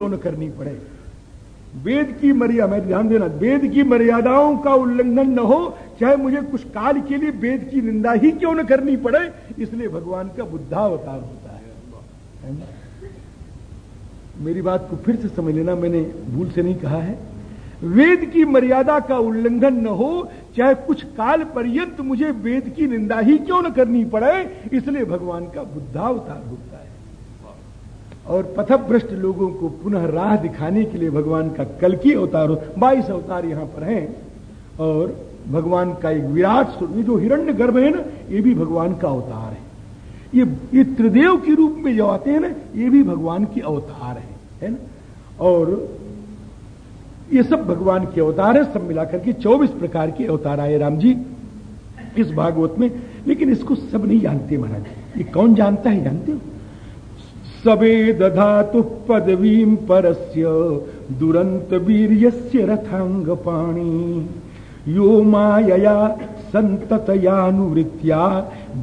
करनी पड़े। वेद की मर्यादा मैं ध्यान देना, वेद की मर्यादाओं का उल्लंघन न हो, चाहे मुझे कुछ काल के लिए वेद की निंदा ही क्यों न करनी पड़े, इसलिए भगवान का बुद्धावतार होता है। मेरी बात को फिर से समझ लेना, मैंने भूल से नहीं कहा है। वेद की मर्यादा का उल्लंघन न हो, चाहे कुछ काल पर्यंत मुझे वेद की निंदा ही क्यों न करनी पड़े, इसलिए भगवान का बुद्धावतार होता है। और पथभ्रष्ट लोगों को पुनः राह दिखाने के लिए भगवान का कल की अवतार, बाईस अवतार यहाँ पर हैं। और भगवान का एक विराट ये जो हिरण्य गर्भ है ना, ये भी भगवान का अवतार है। ये ये त्रिदेव के रूप में जो आते हैं ना, ये भी भगवान के अवतार है है ना? और ये सब भगवान के अवतार है, सब मिलाकर के 24 प्रकार के अवतार आए राम जी इस भागवत में। लेकिन इसको सब नहीं जानते महाराज। ये कौन जानता है, जानते हो? सबे दधातु पदवीं परस्य दुरंत वीर्यस्य रथांग पाणी यो मायया संततयानुवृत्या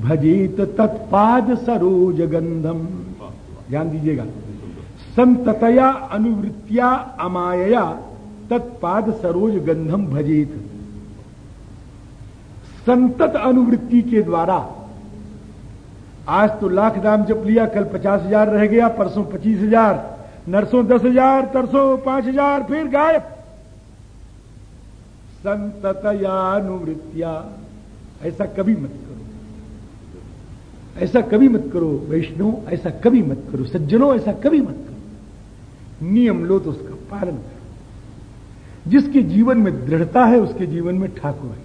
भजेत तत्पाद सरोज गंधम ध्यान दीजिएगा। संततया अनुवृत्तिया अमायया तत्पाद सरोज गंधम भजेत। संतत अनुवृत्ति के द्वारा आज तो लाख दाम जब लिया, कल पचास हज़ार रह गया, परसों पच्चीस हज़ार, नरसों दस हज़ार, तरसों पाँच हज़ार, फिर गायब। संततयानुवृत्तिया ऐसा कभी मत करो। ऐसा कभी मत करो वैष्णव ऐसा कभी मत करो, सज्जनों, ऐसा कभी मत करो। नियम लो तो उसका पालन करो। जिसके जीवन में दृढ़ता है, उसके जीवन में ठाकुर है।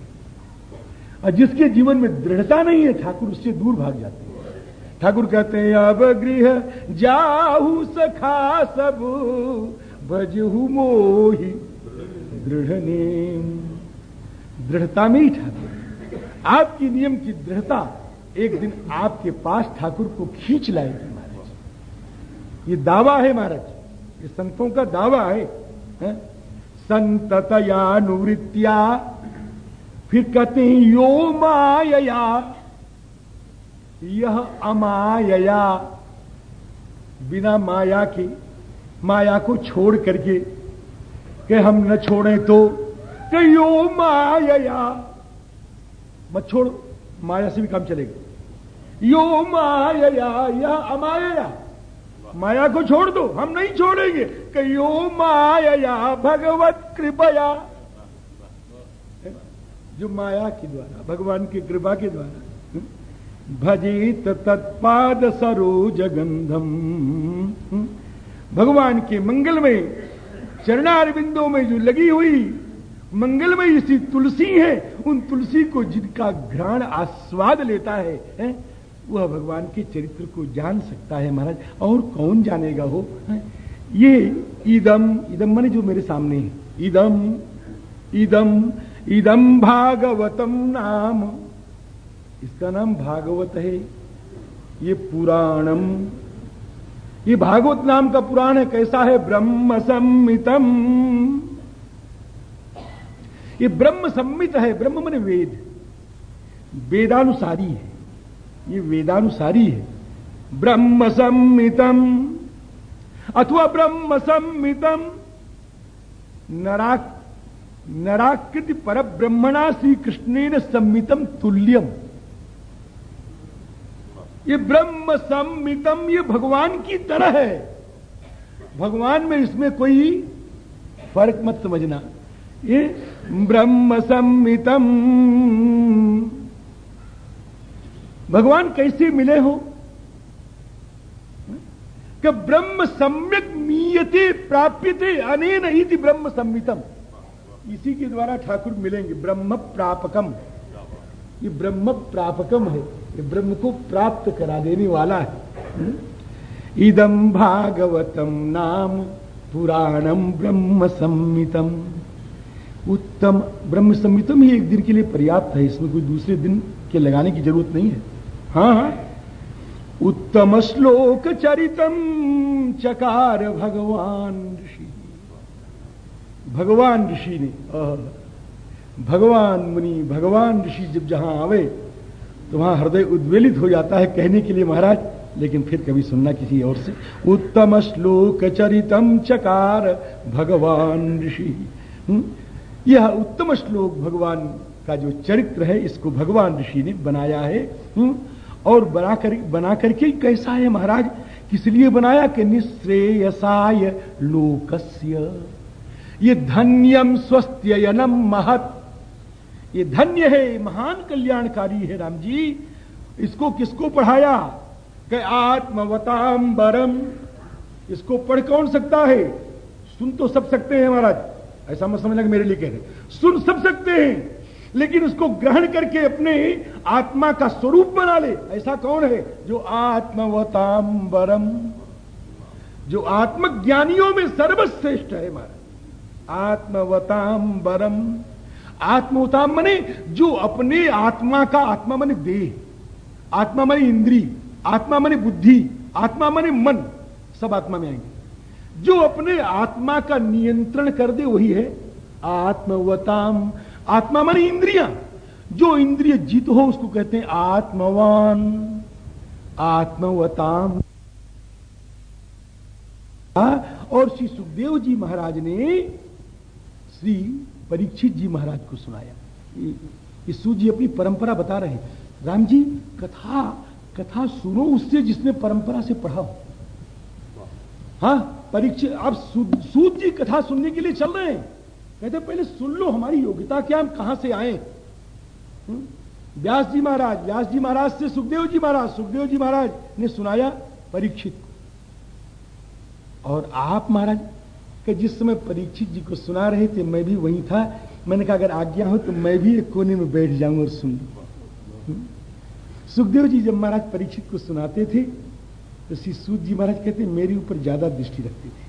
और जिसके जीवन में दृढ़ता नहीं है, ठाकुर उससे दूर भाग जाते हैं। ठाकुर कहते हैं अब गृह जाहू सखा सब भजहू मोही दृढ़ नेम। दृढ़ता में ही ठाकुर। आपकी नियम की दृढ़ता एक दिन आपके पास ठाकुर को खींच लाएगी महाराज। ये दावा है महाराज ये संतों का दावा है, है? संततयानुवृत्तिया फिर कहते हैं यो माया यह अमाया बिना माया के, माया को छोड़ करके कि हम न छोड़ें तो यो माया मत छोड़, माया से भी काम चलेगा। यो माया यह अमाया माया को छोड़ दो, हम नहीं छोड़ेंगे। कि यो माया भगवत कृपया। जो माया के द्वारा, भगवान की कृपा के द्वारा। भजित तत्पाद सरोज गंधम। भगवान के मंगल में चरणारविंदों में जो लगी हुई मंगल में इसी तुलसी है उन तुलसी को जिनका घ्राण आस्वाद लेता है, है वह भगवान के चरित्र को जान सकता है महाराज। और कौन जानेगा है? ये इदम इदम माने जो मेरे सामने है। इदम इदम इदम भागवतम नाम। इसका नाम भागवत है। ये पुराणम। ये भागवत नाम का पुराण है, कैसा है? ब्रह्म सम्मितम। ये ब्रह्म सम्मित है, ब्रह्म मन वेद। वेदानुसारी है। ये वेदानुसारी है। ब्रह्म सम्मितम। अथवा ब्रह्म सम्मितम। नराक नराकृति पर ब्रह्मणा श्री कृष्ण सम्मितम तुल्यम। ये ब्रह्म सम्मितम, ये भगवान की तरह है। भगवान में इसमें कोई फ़र्क मत समझना। ये ब्रह्म सम्मितम। भगवान कैसे मिले हो? कि ब्रह्म सम्यक मीयते प्राप्यते अनेन इति ब्रह्म सम्मितम। इसी के द्वारा ठाकुर मिलेंगे, ब्रह्म प्रापकम। ये ब्रह्म प्रापकम है। ये ब्रह्म को प्राप्त करा देने वाला है। इदम भागवतम नाम पुराणम ब्रह्म सम्मितम उत्तम, ब्रह्म सम्मितम ही एक दिन के लिए पर्याप्त है। इसमें कोई दूसरे दिन के लगाने की ज़रूरत नहीं है। हाँ हाँ। उत्तम श्लोक चरितम, चकार भगवान ऋषि। भगवान ऋषि ने भगवान मुनि, भगवान ऋषि जब जहाँ आवे तो वहाँ हृदय उद्वेलित हो जाता है कहने के लिए महाराज, लेकिन फिर कभी सुनना किसी और से, उत्तम श्लोक चरितम चकार, भगवान ऋषि। हम्म? यह उत्तम श्लोक भगवान का जो चरित्र है, इसको भगवान ऋषि ने बनाया है। हम्म? और बना बना करके कैसा है महाराज? किस लिए बनाया? कि निश्रेयसाय लोकस्य। ये धन्यम स्वस्थयनम महत। ये धन्य है महान कल्याणकारी है राम जी। इसको किसको पढ़ाया? कि आत्मवतांबरम इसको पढ़ कौन सकता है? सुन तो सब सकते हैं महाराज। ऐसा मत समझना मेरे लिए कह रहे सुन सब सकते हैं, लेकिन उसको ग्रहण करके अपने आत्मा का स्वरूप बना ले। ऐसा कौन है? जो आत्मवतांबरम जो आत्मज्ञानियों में सर्वश्रेष्ठ है हमारा आत्मवतांबरम आत्मवताम मने जो अपने आत्मा का आत्मा मने देह, आत्मा मने इंद्री, आत्मा मने बुद्धि, आत्मा मने मन, सब आत्मा में आएँगे। जो अपने आत्मा का नियंत्रण कर दे, वही है आत्मवताम। आत्मा मानी इंद्रिया, जो इंद्रिय जीत हो, उसको कहते हैं आत्मवान, आत्मवताम। और श्री सुखदेव जी महाराज ने श्री परीक्षित जी महाराज को सुनाया। ईसु जी अपनी परंपरा बता रहे राम जी, कथा कथा सुनो उससे जिसने परंपरा से पढ़ा हो। हाँ परीक्षित, आप सूद जी कथा सुनने के लिए चल रहे हैं। कहते पहले सुन लो हमारी योग्यता, क्या हम कहाँ से आए? हम्म? व्यास जी महाराज, व्यास जी महाराज से सुखदेव जी महाराज, सुखदेव जी महाराज ने सुनाया परीक्षित और आप महाराज के जिस समय परीक्षित जी को सुना रहे थे मैं भी वहीं था। मैंने कहा अगर आज्ञा हो तो मैं भी एक कोने में बैठ जाऊँ और सुन लू? सुखदेव जी जब महाराज परीक्षित को सुनाते थे तो श्री सूद जी महाराज कहते मेरे ऊपर ज़्यादा दृष्टि रखते थे।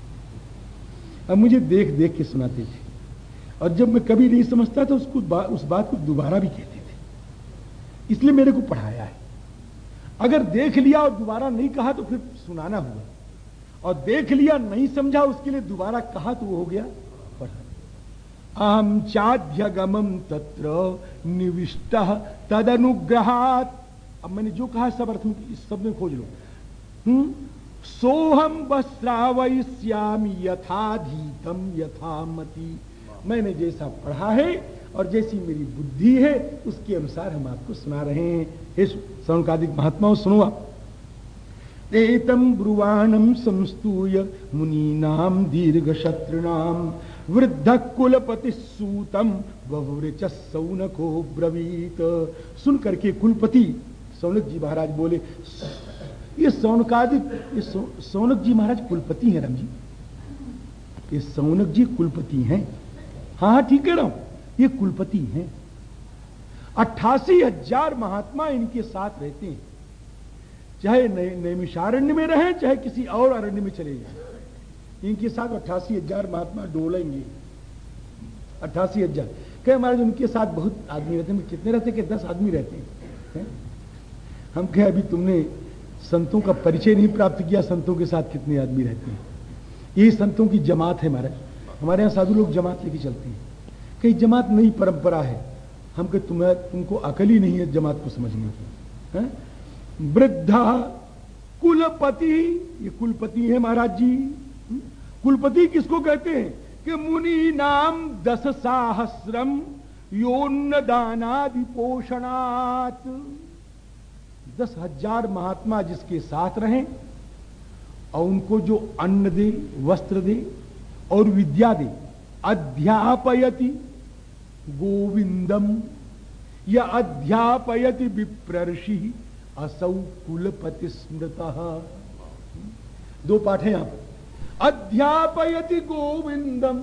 अब मुझे देख देख के सुनाते थे। और जब मैं कभी नहीं समझता था उसको बा, उस बात को दोबारा भी कहते थे। इसलिए मेरे को पढ़ाया है। अगर देख लिया और दोबारा नहीं कहा तो फिर सुनाना हुआ। और देख लिया, नहीं समझा, उसके लिए दोबारा कहा तो वो हो गया अहम चाध्यगमम तत्र निविष्ट तद अनुग्रहात अब मैंने जो कहा, सब अर्थ इस सब में खोज लो। हम्म? सोहम वस्त्रावयश्यामी यथाधीतम यथामती। मैंने जैसा पढ़ा है और जैसी मेरी बुद्धि है, उसके अनुसार हम आपको सुना रहे हैं। हे सौनकादिक महात्माओं, सुनो आप। एतम ब्रुवाणम संस्तूय मुनीनाम दीर्घ शत्रुनाम वृद्ध कुलपति सूतम वृच सौनको ब्रवीत। सुन करके कुलपति सौनक जी महाराज बोले, ये सौनकादिक ये सौनक जी महाराज कुलपति हैं राम जी ये सौनक जी कुलपति हैं। हाँ हाँ ठीक हूँ, ये कुलपति हैं। अट्ठासी हज़ार महात्मा इनके साथ रहते हैं। चाहे नैमिषारण्य में रहे, चाहे किसी और अरण्य में चले जाए। इनके साथ अट्ठासी हज़ार महात्मा डोलेंगे। अट्ठासी हज़ार। कहे महाराज, उनके साथ बहुत आदमी रहते हैं। कितने रहते कि दस आदमी रहते हैं। है? हम कहे, अभी तुमने संतों का परिचय नहीं प्राप्त किया, संतों के साथ कितने आदमी रहते हैं? यही संतों की जमात है महाराज। हमारे यहाँ साधु लोग जमात लेके चलते हैं। कहीं, जमात नई परंपरा है। हम कह, तुम्हें, तुमको अकल ही नहीं है जमात को समझने की। वृद्धा कुलपति। ये कुलपति है महाराज जी। कुलपति किसको कहते हैं? कि मुनि नाम दस साहस्रम योन्न दानादि पोषणात दस हज़ार महात्मा जिसके साथ रहें और उनको जो अन्न दे, वस्त्र दे और विद्या दे, अध्यापयति गोविंदम। या अध्यापयति विप्रषि असौ कुलपति स्मृत दो पाठ है यहाँ पर। अध्यापयति गोविंदम।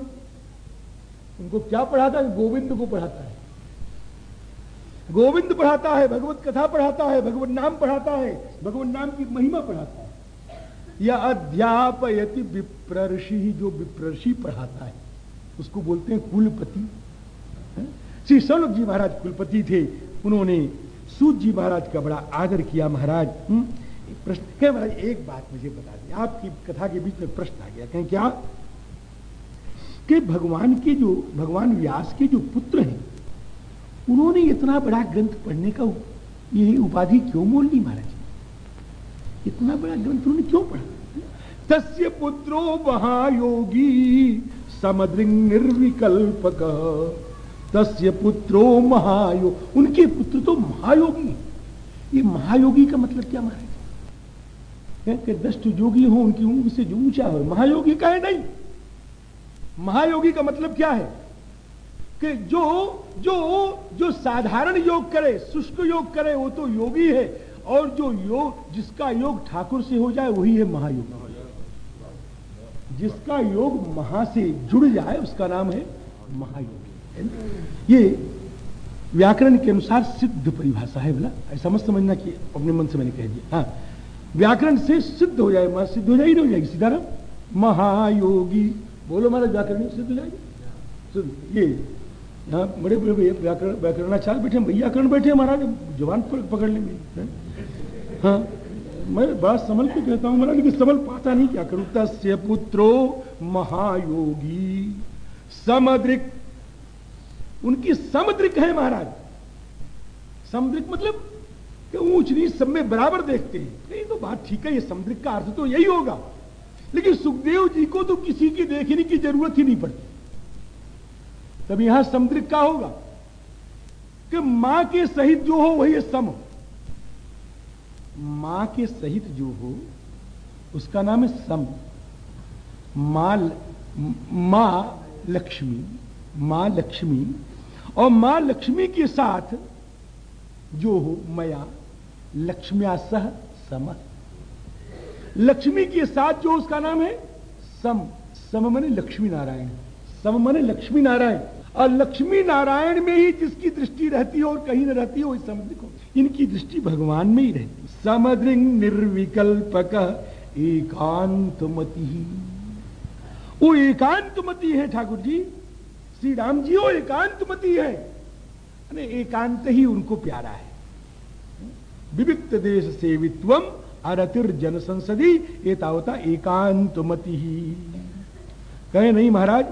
उनको क्या पढ़ाता है? गोविंद को पढ़ाता है। गोविंद पढ़ाता है, भगवत कथा पढ़ाता है, भगवत नाम पढ़ाता है, भगवत नाम की महिमा पढ़ाता है। या अध्यापयति विप्रषि जो विप्रषि पढ़ाता है, उसको बोलते हैं कुलपति। श्री सौनक जी महाराज कुलपति थे। उन्होंने सूद जी महाराज का बड़ा आदर किया महाराज हम्म? प्रश्न क्या महाराज, एक बात मुझे बता दी आपकी कथा के बीच में प्रश्न आ गया, कहें क्या? कि भगवान के जो, भगवान व्यास के जो पुत्र हैं, उन्होंने इतना बड़ा ग्रंथ पढ़ने का ये उपाधि क्यों मोल ली महाराज? इतना बड़ा ग्रंथ उन्होंने क्यों पढ़ा? तस्य पुत्रो महायोगी समद्रिंग निर्विकल्पक। तस्य पुत्रो महायोग उनके पुत्र तो महायोगी ये महायोगी का मतलब क्या महाराज? कि दष्ट योगी हो, उनकी उम्र से जो ऊँचा हो महायोगी का है नहीं। महायोगी का मतलब क्या है? कि जो जो जो साधारण योग करे, शुष्क योग करे, वो तो योगी है। और जो योग, जिसका योग ठाकुर से हो जाए, वही है महायोग। जिसका योग महा से जुड़ जाए, उसका नाम है महायोग। ये व्याकरण के अनुसार सिद्ध परिभाषा है बोला। ऐसा मत समझना कि अपने मन से मैंने कह दिया। हाँ। व्याकरण से सिद्ध हो जाए सिद्ध हो जाएगी नहीं हो जाएगी। सीताराम, महायोगी। बोलो महाराज, व्याकरण सिद्ध हो जाएगी। ये, यहाँ बड़े बड़े भैया व्याकरण, व्याकरणाचार्य बैठे व्याकरण बैठे महाराज? जवान पकड़ लेंगे। हाँ? मैं बड़ा समल के कहता हूँ महाराज, लेकिन समल पाता नहीं। क्या करूँ? तस्य पुत्रो महायोगी। समद्रिक उनकी समुद्रिक है महाराज। समुद्रिक मतलब कि ऊंच नीच सब में बराबर देखते हैं। नहीं तो बात ठीक है, ये समुद्रिक का अर्थ तो यही होगा। लेकिन सुखदेव जी को तो किसी की देखने की ज़रूरत ही नहीं पड़ती। तब यहाँ समुद्रिक का होगा कि माँ के सहित जो हो, वही सम हो। माँ के सहित जो हो, उसका नाम है सम। माँ माँ लक्ष्मी। माँ लक्ष्मी और माँ लक्ष्मी के साथ जो हो मया, लक्ष्म्या सह सम। लक्ष्मी के साथ जो उसका नाम है, सम। सम मने लक्ष्मी नारायण सम मने लक्ष्मी नारायण और लक्ष्मी नारायण में ही जिसकी दृष्टि रहती हो और कहीं न रहती हो इस समुद्र को इनकी दृष्टि भगवान में ही रहती समुद्र निर्विकल्पक एकांतमति। वो एकांतमति है ठाकुर जी। श्री राम जी वो एकांतमति है। एकांत ही उनको प्यारा है। विविक्त देश सेवित्व अरतिर जन संसदी ये तावता एकांतमति ही। कहे नहीं महाराज?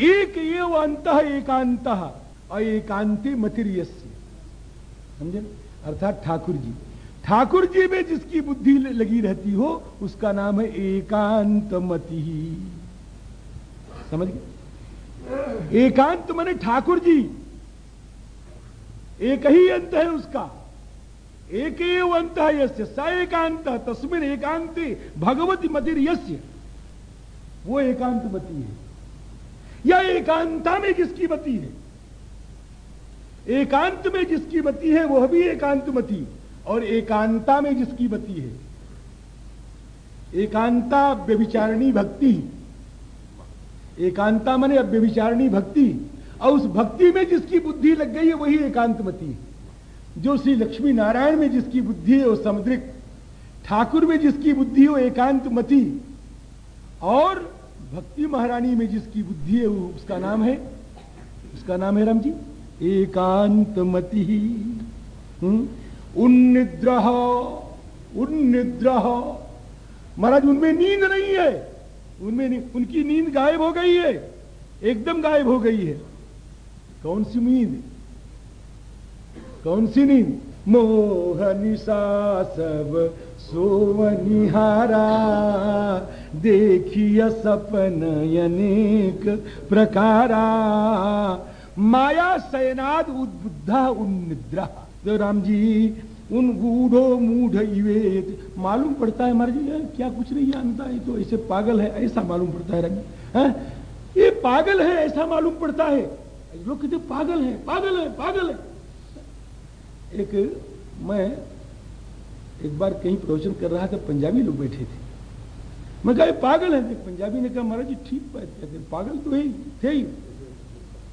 एक एव अंत एकांत और एकांति मतिरियस्य। समझे? अर्थात ठाकुर जी ठाकुर जी में जिसकी बुद्धि लगी रहती हो, उसका नाम है एकांत ही। समझ गए? एकांत मने ठाकुर जी एक ही अंत है उसका। एक अंत यस्य, स एकांत तस्मिन एकांति भगवती मतिर यस्य। वो एकांत मती है। या एकांता में जिसकी मती है? एकांत में जिसकी मती है, वह भी एकांत मती। और एकांता में जिसकी मती है। एकांता व्यभिचारणी भक्ति। एकांता मने व्यभिचारणी भक्ति, और उस भक्ति में जिसकी बुद्धि लग गई है, वही एकांतमती है। जो श्री लक्ष्मी नारायण में जिसकी बुद्धि है, वो समुद्रिक ठाकुर में जिसकी बुद्धि हो एकांतमती, और भक्ति महारानी में जिसकी बुद्धि है, वो उसका नाम है, उसका नाम है राम जी एकांतमती। हम्म? उन्निद्र उन्निद्र। महाराज, उनमें नींद नहीं है। उनमें उनकी नींद गायब हो गई है। एकदम गायब हो गई है। कौन सी नींद कौन सी नींद? मोह निशा सब सोवनिहारा देखिय सपन अनेक प्रकारा। माया सैनाद उद्बुद्धा उन्निद्रा। तो राम जी उन गूढ़ो मूढ़ मालूम पड़ता है महाराज क्या कुछ नहीं जानता है तो ऐसे पागल है, ऐसा मालूम पड़ता है रंग। ये पागल है, ऐसा मालूम पड़ता है। लोग कहते पागल है पागल है पागल है। एक, मैं एक बार कहीं प्रवचन कर रहा था, पंजाबी लोग बैठे थे। मैं कहा पागल है। पंजाबी ने कहा महाराज जी ठीक बात कहते, पागल तो ही थे ही।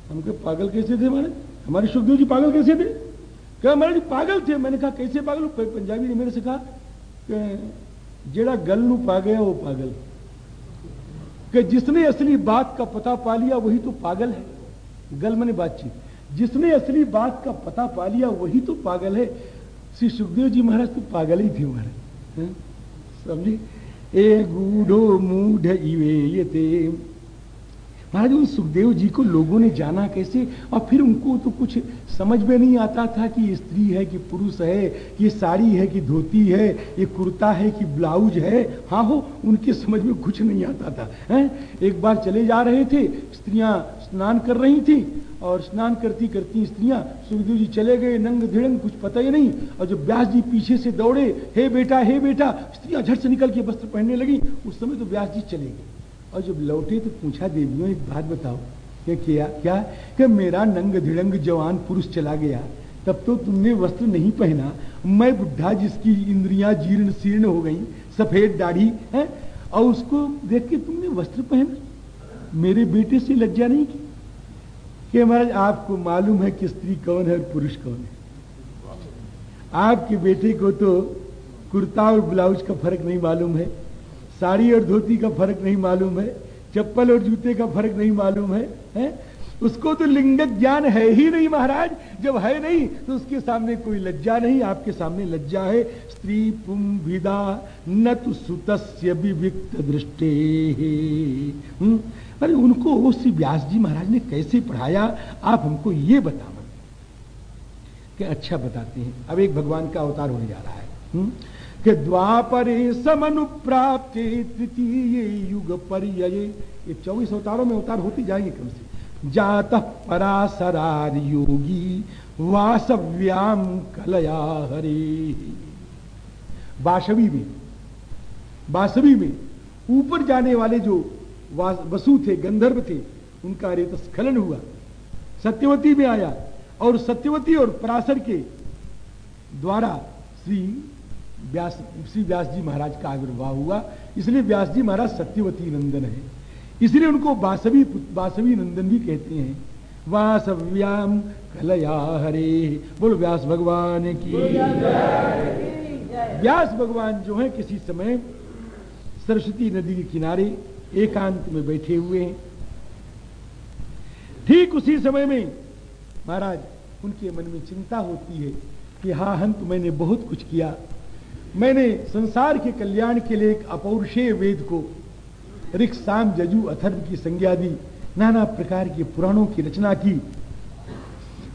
हम कहे, पागल कैसे थे महाराज हमारे सुखदेव जी पागल कैसे थे? कहा, महाराज, पागल थे. मैंने कहा, कैसे पागल पंजाबी ने मेरे से कहा, जेड़ा गल नू पा गया वो पागल कि जिसने असली बात का पता पा लिया, वही तो पागल है। गल मैंने बातचीत। जिसने असली बात का पता पा लिया, वही तो पागल है। श्री सुखदेव जी महाराज तो पागल ही थे महाराज। समझे? ए गूढ़ो मूढ़ ये महाराज, उन सुखदेव जी को लोगों ने जाना कैसे? और फिर उनको तो कुछ समझ में नहीं आता था कि ये स्त्री है, कि पुरुष है ये साड़ी है, कि धोती है, ये कुर्ता है, कि ब्लाउज है। हाँ हो, उनके समझ में कुछ नहीं आता था, है? एक बार चले जा रहे थे, स्त्रियाँ स्नान कर रही थी, और स्नान करती करती स्त्रियाँ सुखदेव जी चले गए, नंग धिड़ंग, कुछ पता ही नहीं। और जब व्यास जी पीछे से दौड़े, हे बेटा हे बेटा, स्त्रियाँ झट से निकल के वस्त्र पहनने लगी। उस समय तो व्यास जी चले गए। और जब लौटे तो पूछा, देवियों, एक बात बताओ। क्या किया, क्या? कि मेरा नंग धिड़ंग जवान पुरुष चला गया? तब तो तुमने वस्त्र नहीं पहना। मैं बुढ़ा जिसकी इंद्रियाँ जीर्ण शीर्ण हो गई, सफ़ेद दाढ़ी, है? और उसको देख के तुमने वस्त्र पहना? मेरे बेटे से लज्जा नहीं की? कि महाराज, आपको मालूम है कि स्त्री कौन है और पुरुष कौन है। आपके बेटे को तो कुर्ता और ब्लाउज का फ़र्क नहीं मालूम है। साड़ी और धोती का फ़र्क नहीं मालूम है चप्पल और जूते का फ़र्क नहीं मालूम है, है? उसको तो लिंगत ज्ञान है ही नहीं महाराज। जब है नहीं तो उसके सामने कोई लज्जा नहीं आपके सामने लज्जा है। स्त्री पुम विदा न तो सुतस्य विविक्त दृष्टि? अरे उनको श्री व्यास जी महाराज ने कैसे पढ़ाया? आप हमको ये बता कि अच्छा बताते हैं। अब एक भगवान का अवतार होने जा रहा है। हम्म? कि द्वापरे समनुप्राप्त तृतीय युग पर ये चौबीस अवतारों में अवतार होती जाएँगे क्रम से। जात परासरार योगी वासव्याम कलया हरे। बासवी में बासवी में ऊपर जाने वाले जो वसु थे, गंधर्व थे, उनका रेत स्खलन हुआ। सत्यवती में आया और सत्यवती और पराशर के द्वारा श्री व्यास, श्री व्यास जी महाराज का आविर्भाव हुआ। इसलिए व्यास जी महाराज सत्यवती नंदन है। इसलिए उनको बासवी बासवी नंदन भी कहते हैं। वासव्याम कलया हरे, बोल व्यास भगवान की व्यास भगवान जो है, किसी समय सरस्वती नदी के किनारे एकांत में बैठे हुए हैं। ठीक उसी समय में महाराज, उनके मन में चिंता होती है कि हा, हंत मैंने बहुत कुछ किया। मैंने संसार के कल्याण के लिए एक अपौरुषेय वेद को ऋख साम जजू अथर्व की संज्ञा दी, नाना प्रकार के पुराणों की रचना की,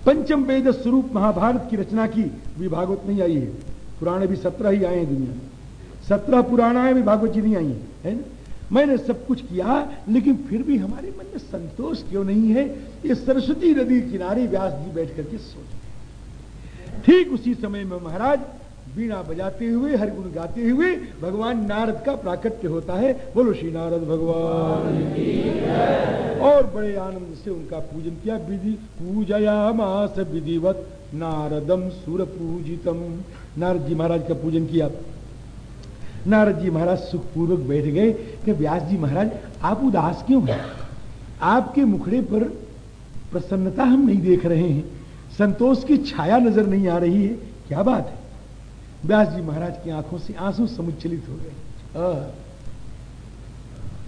पंचम वेद स्वरूप महाभारत की रचना की भी भागवत नहीं आई है। पुराण भी सत्रह ही आए हैं दुनिया में। सत्रह पुराणाएँ भी भागवत जी नहीं आई है ना? मैंने सब कुछ किया, लेकिन फिर भी हमारे मन में संतोष क्यों नहीं है? ये सरस्वती नदी किनारे व्यास जी बैठ करके सोच ठीक उसी समय में महाराज बीणा बजाते हुए हर गुण गाते हुए भगवान नारद का प्राकट्य होता है। बोलो श्री नारद भगवान और बड़े आनंद से उनका पूजन किया। विधि पूजया मास विधिवत नारदम सुर पूजितम नारद जी महाराज का पूजन किया। नारद जी महाराज सुखपूर्वक बैठ गए कि व्यास जी महाराज, आप उदास क्यों हैं? आपके मुखड़े पर प्रसन्नता हम नहीं देख रहे हैं। संतोष की छाया नज़र नहीं आ रही है। क्या बात है? व्यास जी महाराज की आँखों से आँसू समुच्चलित हो गए।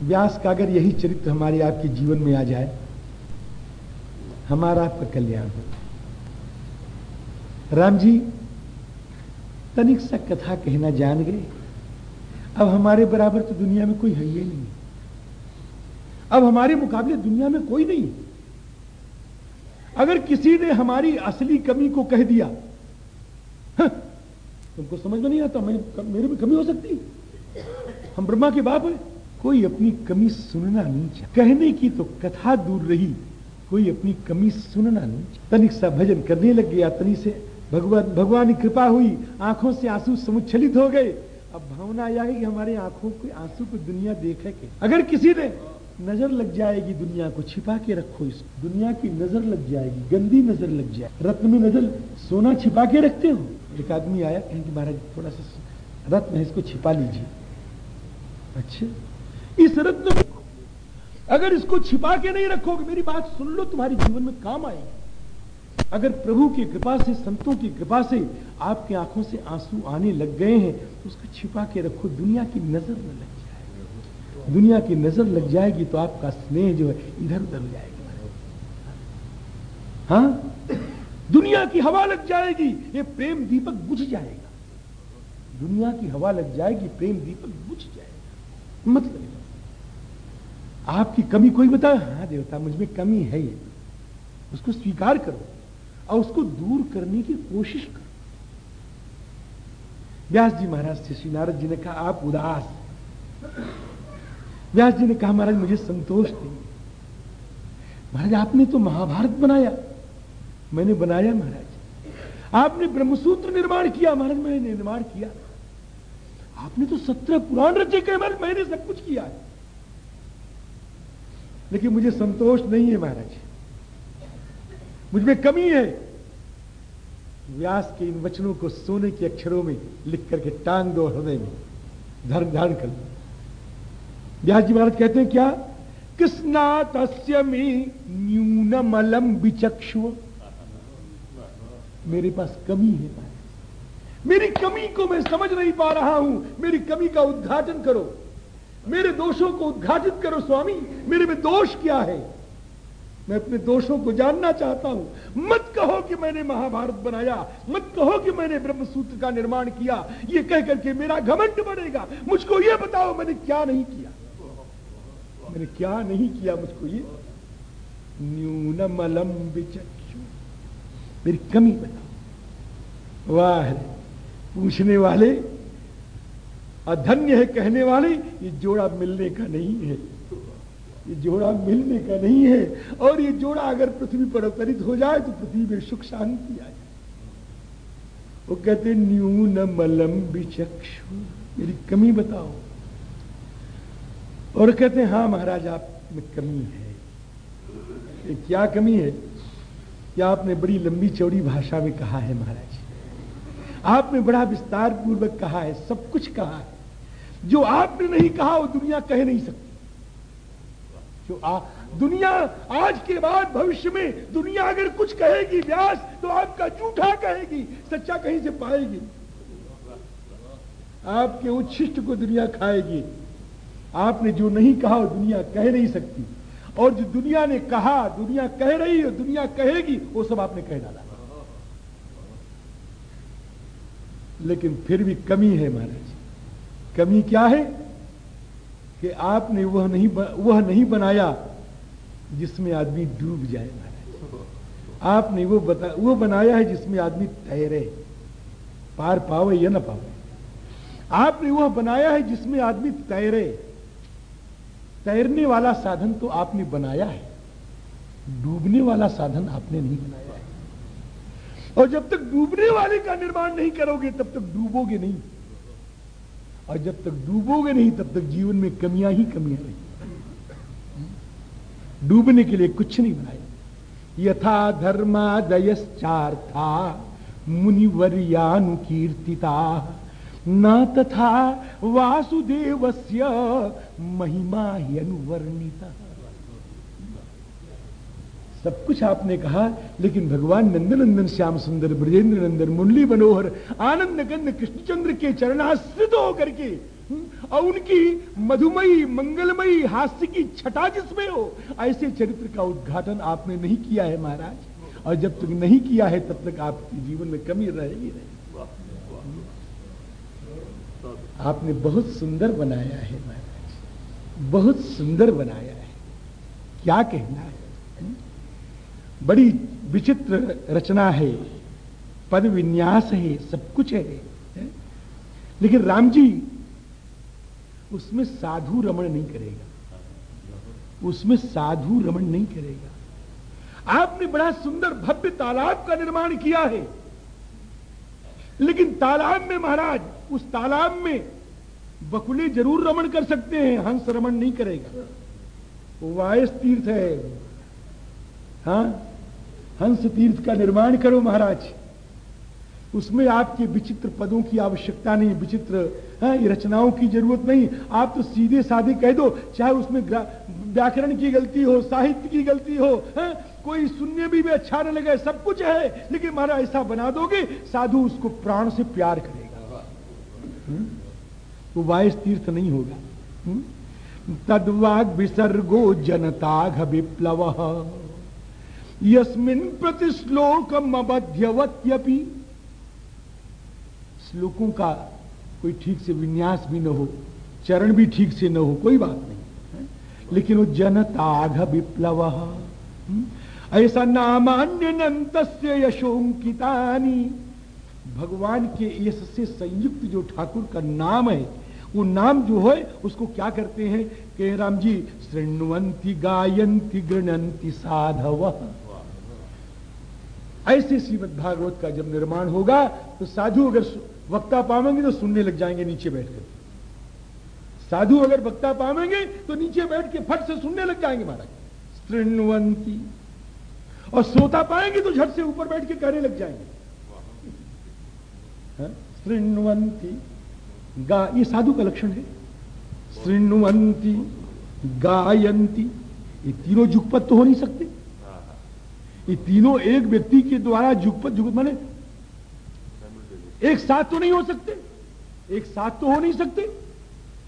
व्यास का अगर यही चरित्र हमारे आपके जीवन में आ जाए, हमारा आपका कल्याण हो। राम जी, तनिक सा कथा कहना जान गए। अब हमारे बराबर तो दुनिया में कोई है ही नहीं। अब हमारे मुकाबले दुनिया में कोई नहीं। अगर किसी ने हमारी असली कमी को कह दिया तुमको समझ में नहीं आता? मैं मेरे में कमी हो सकती? हम ब्रह्मा के बाप है। कोई अपनी कमी सुनना नहीं चाह कहने की तो कथा दूर रही। कोई अपनी कमी सुनना नहीं तनिक सा भजन करने लग गया। तनी से भगवान भगवान की कृपा हुई। आँखों से आँसू समुच्छलित हो गए। अब भावना है कि हमारे आँखों के आँसू को दुनिया देखे के अगर किसी ने नज़र लग जाएगी दुनिया को, छिपा के रखो इसको। दुनिया की नज़र लग जाएगी, गंदी नज़र लग जाए रत्न में नज़र सोना छिपा के रखते हो। एक आदमी आया, कहें कि महाराज, थोड़ा सा रत्न है, इसको छिपा लीजिए। अच्छा इस रत्न अगर इसको छिपा के नहीं रखोगे, मेरी बात सुन लो, तुम्हारे जीवन में काम आएगी। अगर प्रभु की कृपा से, संतों की कृपा से आपकी आँखों से आँसू आने लग गए हैं तो उसको छिपा के रखो। दुनिया की नज़र न लग जाए। दुनिया की नज़र लग जाएगी तो आपका स्नेह जो है इधर उधर हो जाएगा। हाँ? दुनिया की हवा लग जाएगी, ये प्रेम दीपक बुझ जाएगा। दुनिया की हवा लग जाएगी, प्रेम दीपक बुझ जाएगा। मतलब आपकी कमी कोई बताए? हाँ देवता, मुझमें कमी है ये। उसको स्वीकार करो और उसको दूर करने की कोशिश करो। व्यास जी महाराज से श्री नारद जी ने कहा, आप उदास व्यास जी ने कहा, महाराज, मुझे संतोष नहीं महाराज, आपने तो महाभारत बनाया। मैंने बनाया महाराज। आपने ब्रह्मसूत्र निर्माण किया महाराज, मैंने निर्माण किया। आपने तो सत्रह पुराण रचे कहे महाराज, मैंने सब कुछ किया है। लेकिन मुझे संतोष नहीं है महाराज। मुझमें कमी है। व्यास के इन वचनों को सोने के अक्षरों में लिख करके टांग दो हृदय में धर्म धारण कर लो। व्यास जी महाराज कहते हैं क्या? कृष्णा तस्य में न्यूनमलम विचक्षु। मेरे पास कमी है मेरी कमी को मैं समझ नहीं पा रहा हूँ। मेरी कमी का उद्घाटन करो। मेरे दोषों को उद्घाटित करो, स्वामी। मेरे में दोष क्या है? मैं अपने दोषों को जानना चाहता हूँ। मत कहो कि मैंने महाभारत बनाया। मत कहो कि मैंने ब्रह्मसूत्र का निर्माण किया। ये कह करके मेरा घमंड बढ़ेगा मुझको ये बताओ, मैंने क्या नहीं किया? मैंने क्या नहीं किया मुझको ये? न्यूनमलम विचक्षु मेरी कमी बताओ वाह पूछने वाले, अधन्य है कहने वाले, ये जोड़ा मिलने का नहीं है। ये जोड़ा मिलने का नहीं है। और ये जोड़ा अगर पृथ्वी पर अवतरित हो जाए तो पृथ्वी में सुख शांति आ जाए। वो कहते, न्यून मलम विचक्षु। मेरी कमी बताओ। और कहते, हैं हाँ महाराज, आप में कमी है। क्या कमी है? क्या आपने बड़ी लंबी चौड़ी भाषा में कहा है महाराज? आपने बड़ा विस्तार पूर्वक कहा है सब कुछ कहा है। जो आपने नहीं कहा वो दुनिया कह नहीं सकती। जो आ, दुनिया आज के बाद भविष्य में दुनिया अगर कुछ कहेगी व्यास तो आपका झूठा कहेगी सच्चा कहीं से पाएगी। आपके उच्छिष्ट को दुनिया खाएगी। आपने जो नहीं कहा वो दुनिया कह नहीं सकती। और जो दुनिया ने कहा, दुनिया कह रही है, दुनिया कहेगी, वो सब आपने कह डाला। लेकिन फिर भी कमी है महाराज कमी क्या है? कि आपने वह नहीं वह नहीं बनाया जिसमें आदमी डूब जाए महाराज आपने वो बता, वो बनाया है जिसमें आदमी तैरे, पार पावे या ना पावे। आपने वह बनाया है जिसमें आदमी तैरे। तैरने वाला साधन तो आपने बनाया है, डूबने वाला साधन आपने नहीं बनाया है। और जब तक डूबने वाले का निर्माण नहीं करोगे, तब तक डूबोगे नहीं। और जब तक डूबोगे नहीं, तब तक जीवन में कमियाँ ही कमियाँ रही। डूबने के लिए कुछ नहीं बनाया। यथा धर्मादयश्चार्था मुनिवर्यानुकीर्तिता। न तथा वासुदेवस्य महिमा ही अनुवर्णिता। सब कुछ आपने कहा, लेकिन भगवान नंदनंदन श्याम सुंदर ब्रजेंद्र नंदन मुरली मनोहर आनंद गंध कृष्णचंद्र के चरणाश्रित होकर के, और उनकी मधुमयी, मंगलमयी, हास्य की छटा जिसमें हो, ऐसे चरित्र का उद्घाटन आपने नहीं किया है महाराज। और जब तक नहीं किया है, तब तक आपके जीवन में कमी रहेगी नहीं। आपने बहुत सुंदर बनाया है महाराज। बहुत सुंदर बनाया है। क्या कहना है? बड़ी विचित्र रचना है। पद विन्यास है सब कुछ है, लेकिन राम जी उसमें साधु रमण नहीं करेगा। उसमें साधु रमण नहीं करेगा। आपने बड़ा सुंदर भव्य तालाब का निर्माण किया है। लेकिन तालाब में महाराज उस तालाब में बकुले ज़रूर रमण कर सकते हैं हंस रमण नहीं करेगा। वायस तीर्थ है। हाँ हंस तीर्थ का निर्माण करो महाराज। उसमें आपके विचित्र पदों की आवश्यकता नहीं विचित्र हाँ, रचनाओं की ज़रूरत नहीं। आप तो सीधे साधे कह दो चाहे उसमें व्याकरण की गलती हो साहित्य की गलती हो है? हाँ, कोई सुनने भी, भी अच्छा न लगे सब कुछ है। लेकिन महाराज ऐसा बना दोगे साधु उसको प्राण से प्यार करेगा। हम्म? वो वायस तीर्थ नहीं होगा? तदवाग विसर्गो जनताघ विप्लव यस्मिन प्रति श्लोक अबध्यवत्यपि श्लोकों का कोई ठीक से विन्यास भी न हो, चरण भी ठीक से न हो, कोई बात नहीं है? लेकिन वो जनताघ विप्लव? ऐसा नामान्य नंत यशोंकितानी भगवान के यश से संयुक्त जो ठाकुर का नाम है वो नाम जो है, उसको क्या करते हैं? के राम जी श्रृणवंती गायंती गृणंती साधव। ऐसे श्रीमद भागवत का जब निर्माण होगा तो साधु अगर वक्ता पावेंगे तो सुनने लग जाएँगे नीचे बैठकर। साधु अगर वक्ता पावेंगे तो नीचे बैठ के फट से सुनने लग जाएँगे महाराज। श्रृणवंती और सोता पाएँगे तो झट से ऊपर बैठ के कहने लग जाएँगे। श्रृणवंती गा, ये साधु का लक्षण है। श्रृणवंती, गायंती, ये तीनों जुगपत तो हो नहीं सकते। ये तीनों एक व्यक्ति के द्वारा जुगपत जुगपत माने एक साथ तो नहीं हो सकते। एक साथ तो हो नहीं सकते।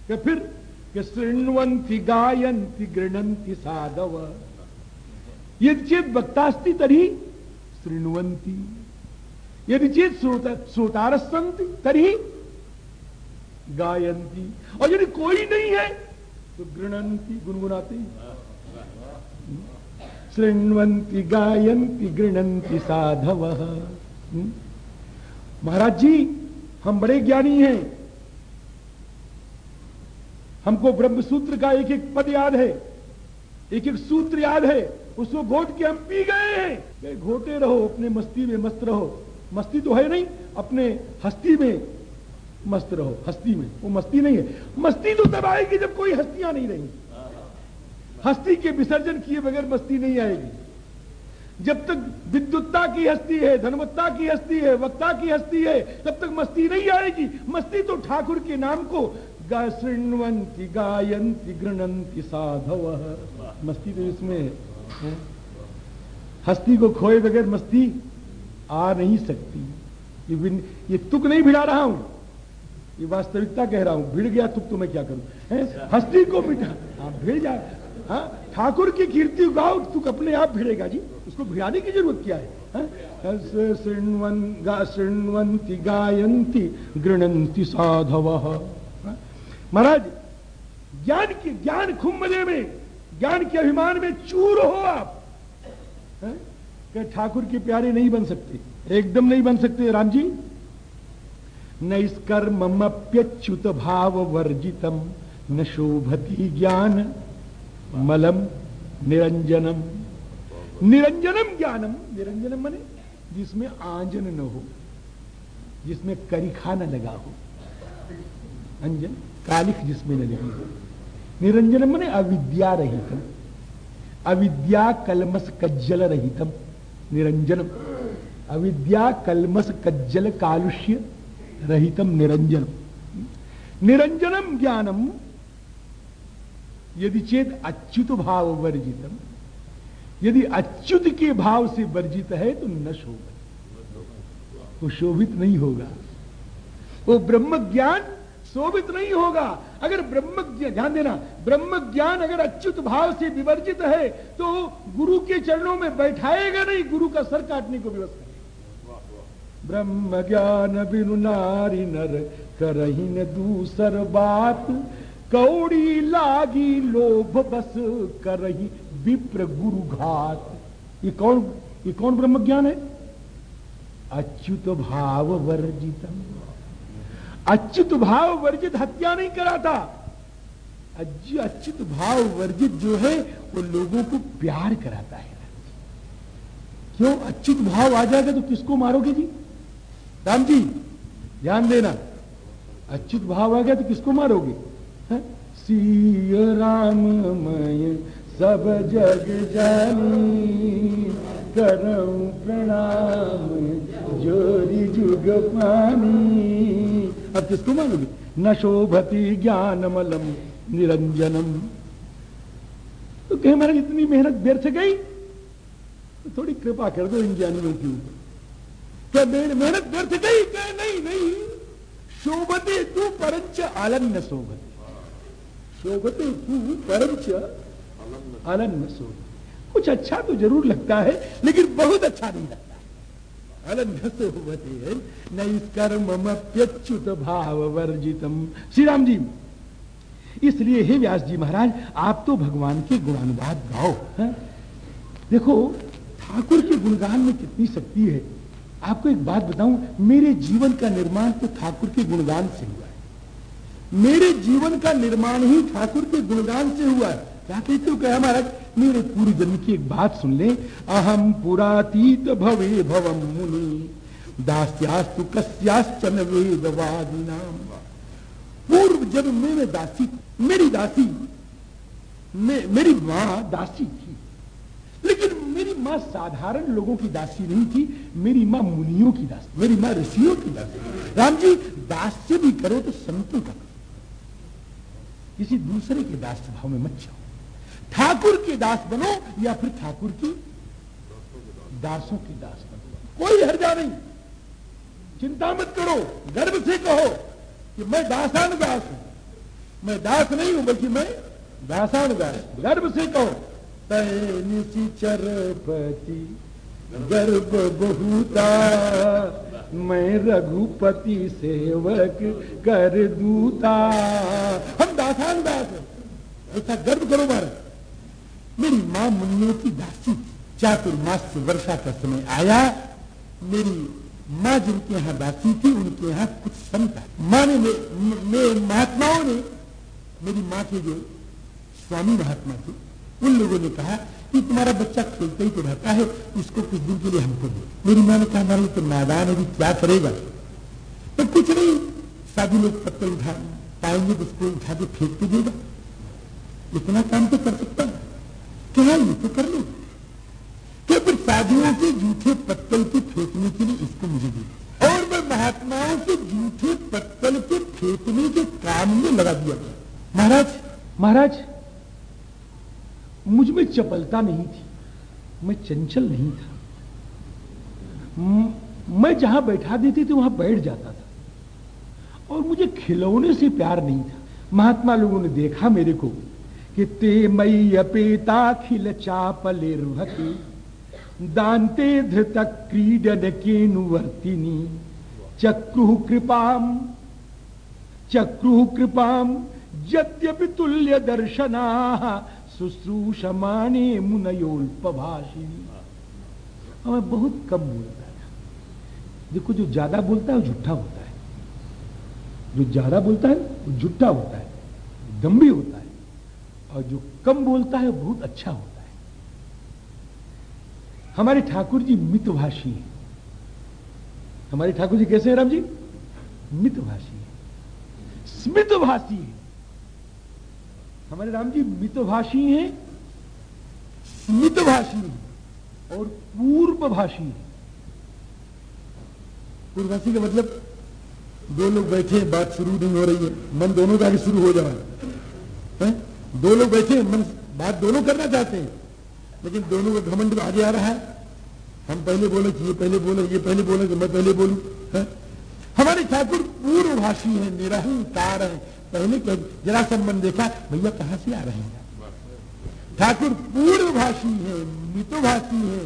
कि फिर श्रृणवंती, गायंती, गृणंती, साधव। यदि चेत वक्तास्ति तरी श्रृणवंती। यदि चेत श्रोतारसंति तरी गायंती और यदि कोई नहीं है तो गृणंती गुनगुनाते। श्रृणवंती गायंती गृणंती साधव। हम्म? महाराज जी, हम बड़े ज्ञानी हैं। हमको ब्रह्म सूत्र का एक एक पद याद है। एक एक सूत्र याद है। उसको घोट के हम पी गए हैं। घोटे रहो, अपने मस्ती में मस्त रहो। मस्ती तो है नहीं, अपने हस्ती में। मस्त रहो, हस्ती में। वो मस्ती नहीं है। मस्ती तो तब आएगी जब कोई हस्तियाँ नहीं रहेंगी। हस्ती के विसर्जन किए बगैर मस्ती नहीं आएगी। जब तक विद्युतता की हस्ती है धनवत्ता की हस्ती है, वक्ता की हस्ती है, तब तक मस्ती नहीं आएगी। मस्ती तो ठाकुर के नाम को शृण्वंती, गायंती, गृणंती साधव मस्ती तो इसमें है हस्ती को खोए बगैर मस्ती आ नहीं सकती। ये ये तुक नहीं भिड़ा रहा हूँ। ये वास्तविकता कह रहा हूँ, भिड़ गया तुक तो मैं क्या करूँ? हस्ती को मिटा। हाँ भिड़ जा। हाँ ठाकुर की कीर्ति गाओ तुक अपने आप भिड़ेगा जी। उसको भिड़ाने की ज़रूरत क्या है? शृण्वंती, गायंती, गृणंती साधव। हाँ? महाराज, ज्ञान की, ज्ञान खुम्बले में, ज्ञान के अभिमान में चूर हो आप। हाँ? ठाकुर के प्यारे नहीं बन सकते। एकदम नहीं बन सकते, राम जी। नैष्कर्म्यच्युत भाव वर्जितम न शोभती ज्ञान। मलम निरंजनम निरंजनम ज्ञानम। निरंजनम मने जिसमें आंजन न हो, जिसमें करिखा न लगा हो। अंजन कालिख जिसमें न लगी हो। निरंजनम मने अविद्या रहितम। अविद्या कलमस कज्जल रहितम। निरंजनम अविद्या कलमस कज्जल कालुष्य रहितम निरंजनम निरंजनम ज्ञानम यदि चेत अच्युत भाव वर्जितम यदि अच्युत के भाव से वर्जित है तो न शोभित। वो शोभित नहीं होगा। वो ब्रह्म ज्ञान शोभित नहीं होगा। अगर ब्रह्म ध्यान देना ब्रह्म ज्ञान अगर अच्युत भाव से विवर्जित है तो गुरु के चरणों में बैठाएगा नहीं, गुरु का सर काटने को व्यवस्था। ब्रह्म ज्ञान बिनु नारी नर करही न दूसर बात। कौड़ी लागी लोभ बस करही विप्र गुरु घात। ये कौन ये कौन ब्रह्म ज्ञान है? अच्युत भाव वर्जितम अच्युत भाव वर्जित हत्या नहीं कराता अच्युत भाव वर्जित जो है, वो लोगों को प्यार कराता है। क्यों? अच्युत भाव आ जाएगा तो किसको मारोगे जी? राम जी ध्यान देना। अच्युत भाव आ गया तो किसको मारोगे? सी राम मय सब जग जानी करऊं प्रणाम जोरी जुग पानी। अब किसको मानोगे न शोभती ज्ञानमलम निरंजनम। तो कहे, महाराज, इतनी मेहनत व्यर्थ गई? तो थोड़ी कृपा कर दो इन ज्ञानियों के ऊपर। क्या मेहनत व्यर्थ गई। क्या नहीं नहीं, शोभते तू परंच आलन्न शोभते। शोभते तू परंच आलन्न शोभ कुछ अच्छा तो ज़रूर लगता है, लेकिन बहुत अच्छा नहीं लगता। नैष्कर्म्यच्युत भाव वर्जितम। श्री राम जी, इसलिए हे व्यास जी महाराज, आप तो भगवान के गुणानुवाद गाओ, है? देखो, ठाकुर के गुणगान में कितनी शक्ति है। आपको एक बात बताऊँ मेरे जीवन का निर्माण तो ठाकुर के गुणगान से हुआ है। मेरे जीवन का निर्माण ही ठाकुर के गुणगान से हुआ है। क्या कहते हो क्या महाराज मेरे पूर्व जन्म की एक बात सुन ले। अहम पुरातीत भवे भवम मुनि दास्यास्तु कस्याश्चन वेदवादी नाम पूर्व जन्म में मैं दासी मेरी दासी मे, मेरी माँ दासी थी। लेकिन मेरी माँ साधारण लोगों की दासी नहीं थी, मेरी माँ मुनियों की दासी, मेरी माँ ऋषियों की दासी। राम जी, दास्य भी करो तो संतों का किसी दूसरे के दास भाव में मत जाओ। ठाकुर के दास बनो या फिर ठाकुर की दासों की दास बनो। कोई हर्जा नहीं। चिंता मत करो, गर्व से कहो कि मैं दासान दास हूँ। मैं दास नहीं हूँ, बल्कि मैं दासान दास गर्व से कहो। चरपति गर्भ बहुता मैं रघुपति सेवक कर दूता। हम दासान दास ऐसा गर्व करो महाराज। मेरी माँ मुन्नियों की दासी चातुर्मास वर्षा का समय आया। मेरी माँ जिनके यहाँ दासी थी, उनके यहाँ कुछ संत माँ ने मेरे महात्माओं ने, मेरी माँ के जो स्वामी महात्मा थे उन लोगों ने कहा कि तुम्हारा बच्चा खेलते ही तो रहता है, उसको कुछ दिन के लिए हमको दो मेरी माँ ने कहा हमारे तो नादान अभी क्या करेगा तो कुछ नहीं साधु लोग पत्थर उठा पाएँगे तो उसको उठा के फेंक के देगा। इतना काम तो कर सकता क्या ये तो कर लो? क्या फिर साधुओं के जूठे पत्तल के फेंकने के लिए इसको मुझे दे और मैं महात्माओं के जूठे पत्तल के फेंकने के काम में लगा दिया महाराज? महाराज? मुझमें चपलता नहीं थी, मैं चंचल नहीं था। मैं जहाँ बैठा देती थी, वहाँ बैठ जाता था। और मुझे खिलौने से प्यार नहीं था। महात्मा लोगों ने देखा मेरे को कि ते मई अपेताखिल चापलिर्भति दान्ते धृत क्रीडन केनुवर्तिनी चक्रु कृपाम चक्रु कृपाम यद्यपि तुल्य दर्शना शुश्रूषमाने मुनयोल्पभाषिणी। हमें बहुत कम बोलता है। देखो, जो ज़्यादा बोलता है, वो झूठा होता है। जो ज़्यादा बोलता है, वो झूठा होता है। दम्भी होता है। और जो कम बोलता है बहुत अच्छा होता है। हमारे ठाकुर जी मितभाषी हैं। हमारे ठाकुर जी कैसे हैं, राम जी? मितभाषी है। स्मितभाषी है। हमारे राम जी मितभाषी हैं स्मितभाषी है, और पूर्वभाषी है। पूर्वभाषी का मतलब दो लोग बैठे, बात शुरू नहीं हो रही है, मन दोनों का शुरू हो जा रहा है? दो लोग बैठे, मन बात दोनों करना चाहते हैं, लेकिन दोनों का घमंड आगे आ रहा है। हम पहले बोले कि ये पहले बोले, ये पहले बोले कि मैं पहले बोलू हमारे ठाकुर पूर्वभाषी है, निरहंकार है। पहले जरा संबंध देखा, भैया, कहाँ से आ रहे हैं? ठाकुर पूर्वभाषी है, मितुभाषी है